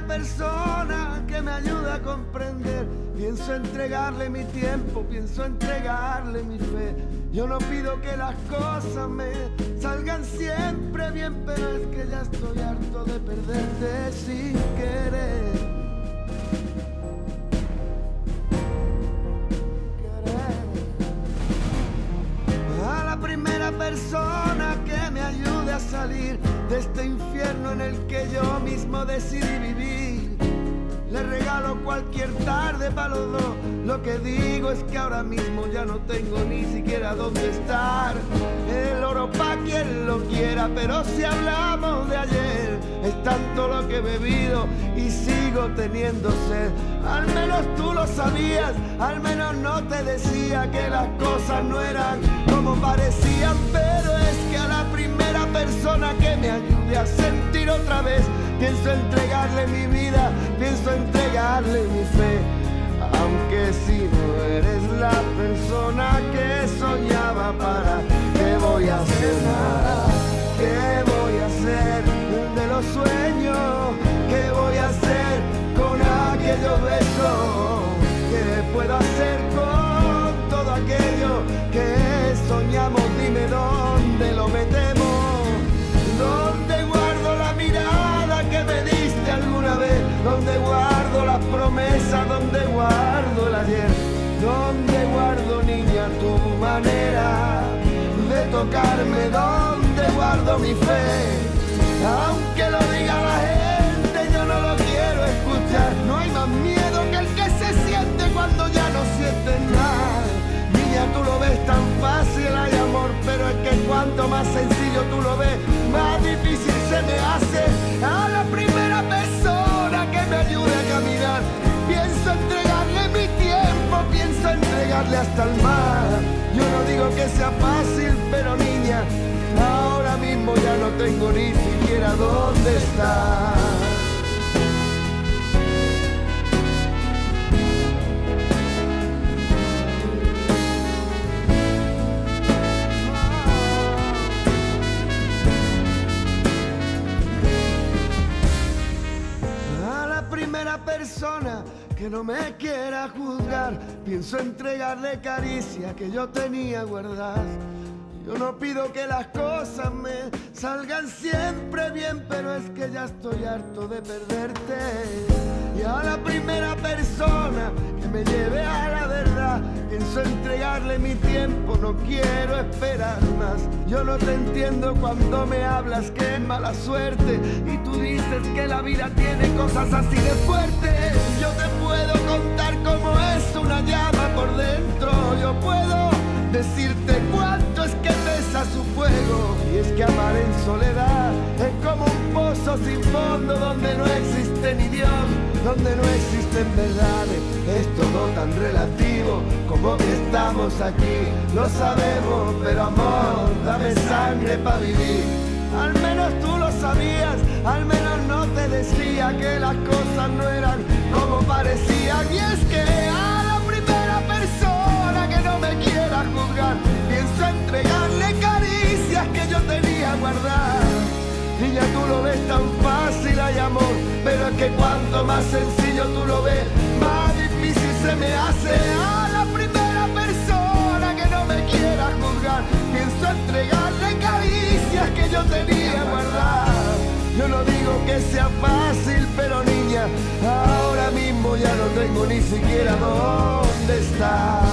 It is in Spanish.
persona que me ayuda a comprender. Pienso entregarle mi tiempo, pienso entregarle mi fe. Yo no pido que las cosas me salgan siempre bien, pero es que ya estoy harto de perderte sin querer. A salir de este infierno en el que yo mismo decidí vivir. Le regalo cualquier tarde para los dos. Lo que digo es que ahora mismo ya no tengo ni siquiera dónde estar. El oro pa' quien lo quiera, pero si hablamos de ayer, es tanto lo que he bebido y sigo teniendo sed. Al menos tú lo sabías, al menos no te decía que las cosas no eran como parecían, pero pienso entregarle mi vida, pienso entregarle mi fe. Aunque si no eres la persona que soñaba, ¿para qué voy a hacer? ¿Qué voy a hacer de los sueños? ¿Qué voy a hacer con aquellos besos? ¿Qué puedo hacer de tocarme? ¿Dónde guardo mi fe? Aunque lo diga la gente, yo no lo quiero escuchar. No hay más miedo que el que se siente cuando ya no sientes nada. Niña, tú lo ves tan fácil, hay amor, pero es que cuanto más sencillo tú lo ves, más difícil se me hace. A la primera persona que me ayude a caminar, pienso entregarle mi tiempo, pienso entregarle hasta el mar. Que sea fácil, pero niña, ahora mismo ya no tengo ni siquiera dónde estar. Que no me quiera juzgar, pienso entregarle caricia que yo tenía guardadas. Yo no pido que las cosas me salgan siempre bien, pero es que ya estoy harto de perderte. Y a la primera persona que me lleve a la verdad, pienso entregarle mi tiempo, no quiero esperar más. Yo no te entiendo cuando me hablas que es mala suerte y tú dices que la vida tiene cosas así de fuertes. Sin fondo donde no existe ni Dios, donde no existen verdades. Es todo tan relativo como que estamos aquí. Lo sabemos, pero amor, dame sangre para vivir. Al menos tú lo sabías, al menos no te decía que las cosas no eran Ya tú lo ves tan fácil, hay amor, pero es que cuanto más sencillo tú lo ves, más difícil se me hace. A la primera persona que no me quiera juzgar, pienso entregarle caricias que yo tenía guardadas. Yo no digo que sea fácil, pero niña, ahora mismo ya no tengo ni siquiera dónde estar.